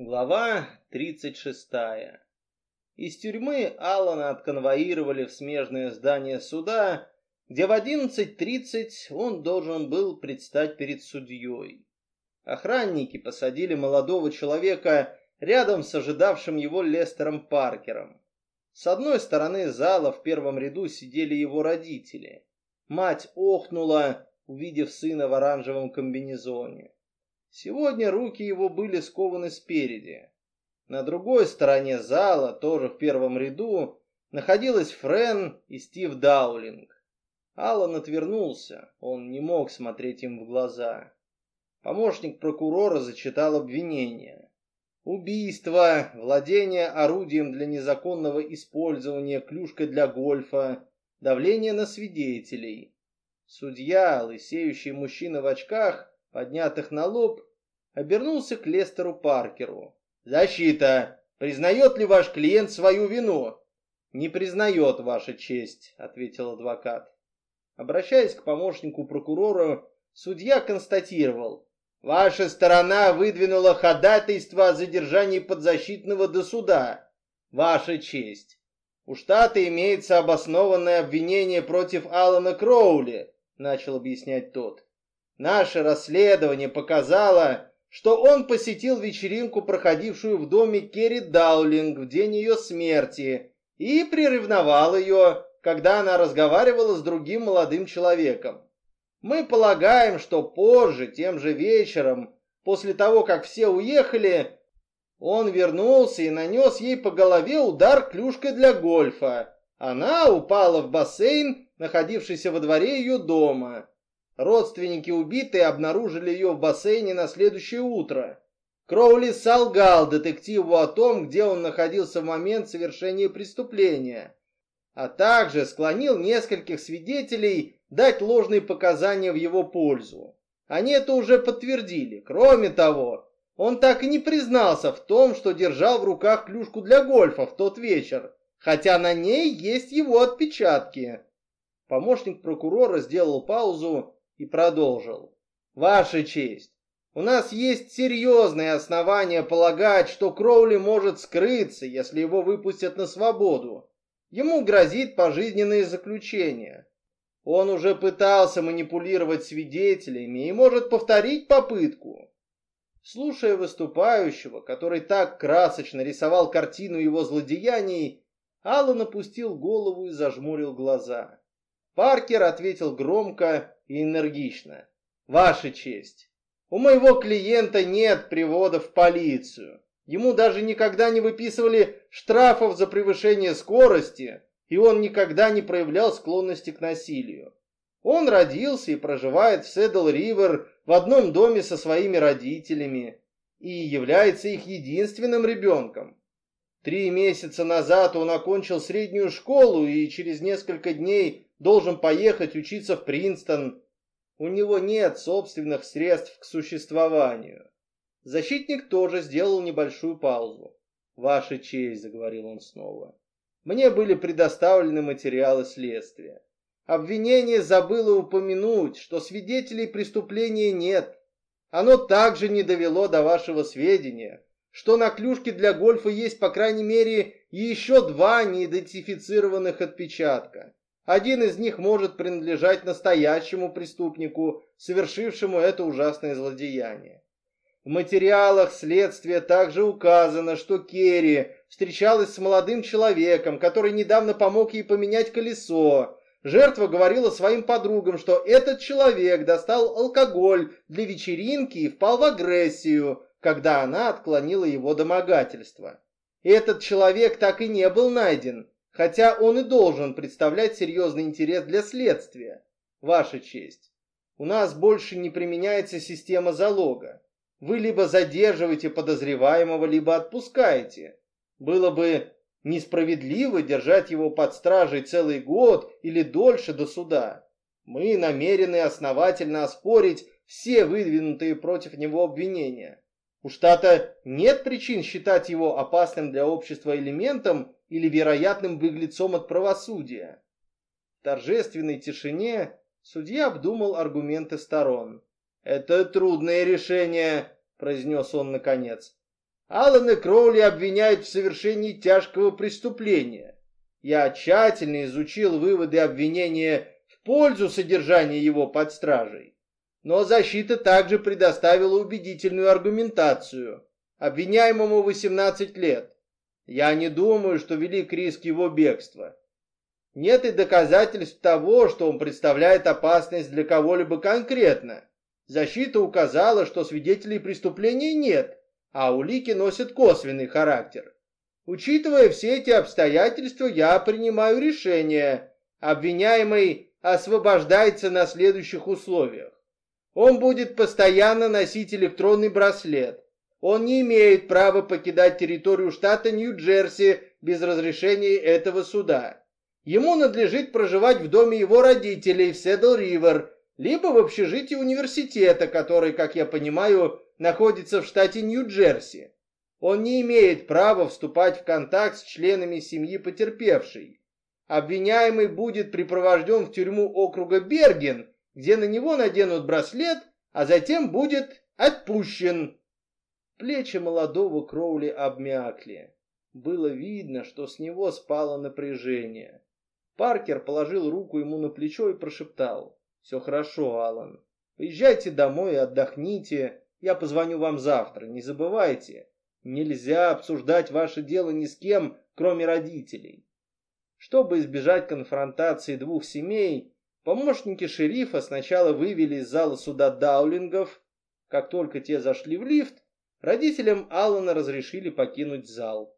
Глава 36. Из тюрьмы Алана отконвоировали в смежное здание суда, где в 11.30 он должен был предстать перед судьей. Охранники посадили молодого человека рядом с ожидавшим его Лестером Паркером. С одной стороны зала в первом ряду сидели его родители. Мать охнула, увидев сына в оранжевом комбинезоне. Сегодня руки его были скованы спереди. На другой стороне зала, тоже в первом ряду, находилась Френ и Стив Даулинг. Аллан отвернулся, он не мог смотреть им в глаза. Помощник прокурора зачитал обвинение. Убийство, владение орудием для незаконного использования, клюшкой для гольфа, давление на свидетелей. Судья, лысеющий мужчина в очках, поднятых на лоб, обернулся к Лестеру Паркеру. «Защита! Признает ли ваш клиент свою вину?» «Не признает, ваша честь», — ответил адвокат. Обращаясь к помощнику прокурора, судья констатировал. «Ваша сторона выдвинула ходатайство о задержании подзащитного до суда. Ваша честь. У штата имеется обоснованное обвинение против Алана Кроули», — начал объяснять тот. Наше расследование показало, что он посетил вечеринку, проходившую в доме Керри Даулинг в день ее смерти, и приревновал ее, когда она разговаривала с другим молодым человеком. Мы полагаем, что позже, тем же вечером, после того, как все уехали, он вернулся и нанес ей по голове удар клюшкой для гольфа. Она упала в бассейн, находившийся во дворе ее дома. Родственники убитой обнаружили ее в бассейне на следующее утро. Кроули солгал детективу о том, где он находился в момент совершения преступления, а также склонил нескольких свидетелей дать ложные показания в его пользу. Они это уже подтвердили. Кроме того, он так и не признался в том, что держал в руках клюшку для гольфа в тот вечер, хотя на ней есть его отпечатки. Помощник прокурора сделал паузу и продолжил. «Ваша честь, у нас есть серьезные основания полагать, что Кроули может скрыться, если его выпустят на свободу. Ему грозит пожизненное заключение. Он уже пытался манипулировать свидетелями и может повторить попытку». Слушая выступающего, который так красочно рисовал картину его злодеяний, Аллан опустил голову и зажмурил глаза. Паркер ответил громко и энергично. «Ваша честь, у моего клиента нет привода в полицию. Ему даже никогда не выписывали штрафов за превышение скорости, и он никогда не проявлял склонности к насилию. Он родился и проживает в Седл-Ривер в одном доме со своими родителями и является их единственным ребенком. Три месяца назад он окончил среднюю школу и через несколько дней должен поехать учиться в Принстон. У него нет собственных средств к существованию. Защитник тоже сделал небольшую паузу. «Ваша честь», — заговорил он снова, — «мне были предоставлены материалы следствия. Обвинение забыло упомянуть, что свидетелей преступления нет. Оно также не довело до вашего сведения, что на клюшке для гольфа есть по крайней мере еще два неидентифицированных отпечатка. Один из них может принадлежать настоящему преступнику, совершившему это ужасное злодеяние. В материалах следствия также указано, что Керри встречалась с молодым человеком, который недавно помог ей поменять колесо. Жертва говорила своим подругам, что этот человек достал алкоголь для вечеринки и впал в агрессию, когда она отклонила его домогательство. Этот человек так и не был найден, хотя он и должен представлять серьезный интерес для следствия. Ваша честь, у нас больше не применяется система залога. Вы либо задерживаете подозреваемого, либо отпускаете. Было бы несправедливо держать его под стражей целый год или дольше до суда. Мы намерены основательно оспорить все выдвинутые против него обвинения. У штата нет причин считать его опасным для общества элементом или вероятным беглецом от правосудия. В торжественной тишине судья обдумал аргументы сторон. «Это трудное решение», — произнес он наконец. Алана Кроули обвиняют в совершении тяжкого преступления. Я тщательно изучил выводы обвинения в пользу содержания его под стражей. Но защита также предоставила убедительную аргументацию. Обвиняемому 18 лет. Я не думаю, что велик риск его бегства. Нет и доказательств того, что он представляет опасность для кого-либо конкретно. Защита указала, что свидетелей преступления нет, а улики носят косвенный характер. Учитывая все эти обстоятельства, я принимаю решение. Обвиняемый освобождается на следующих условиях. Он будет постоянно носить электронный браслет. Он не имеет права покидать территорию штата Нью-Джерси без разрешения этого суда. Ему надлежит проживать в доме его родителей в Седл-Ривер, либо в общежитии университета, который, как я понимаю, находится в штате Нью-Джерси. Он не имеет права вступать в контакт с членами семьи потерпевшей. Обвиняемый будет припровожден в тюрьму округа Берген, где на него наденут браслет, а затем будет отпущен. Плечи молодого Кроули обмякли. Было видно, что с него спало напряжение. Паркер положил руку ему на плечо и прошептал. «Все хорошо, Алан. Поезжайте домой и отдохните. Я позвоню вам завтра. Не забывайте, нельзя обсуждать ваше дело ни с кем, кроме родителей». Чтобы избежать конфронтации двух семей, помощники шерифа сначала вывели из зала суда даулингов. Как только те зашли в лифт, родителям Алана разрешили покинуть зал.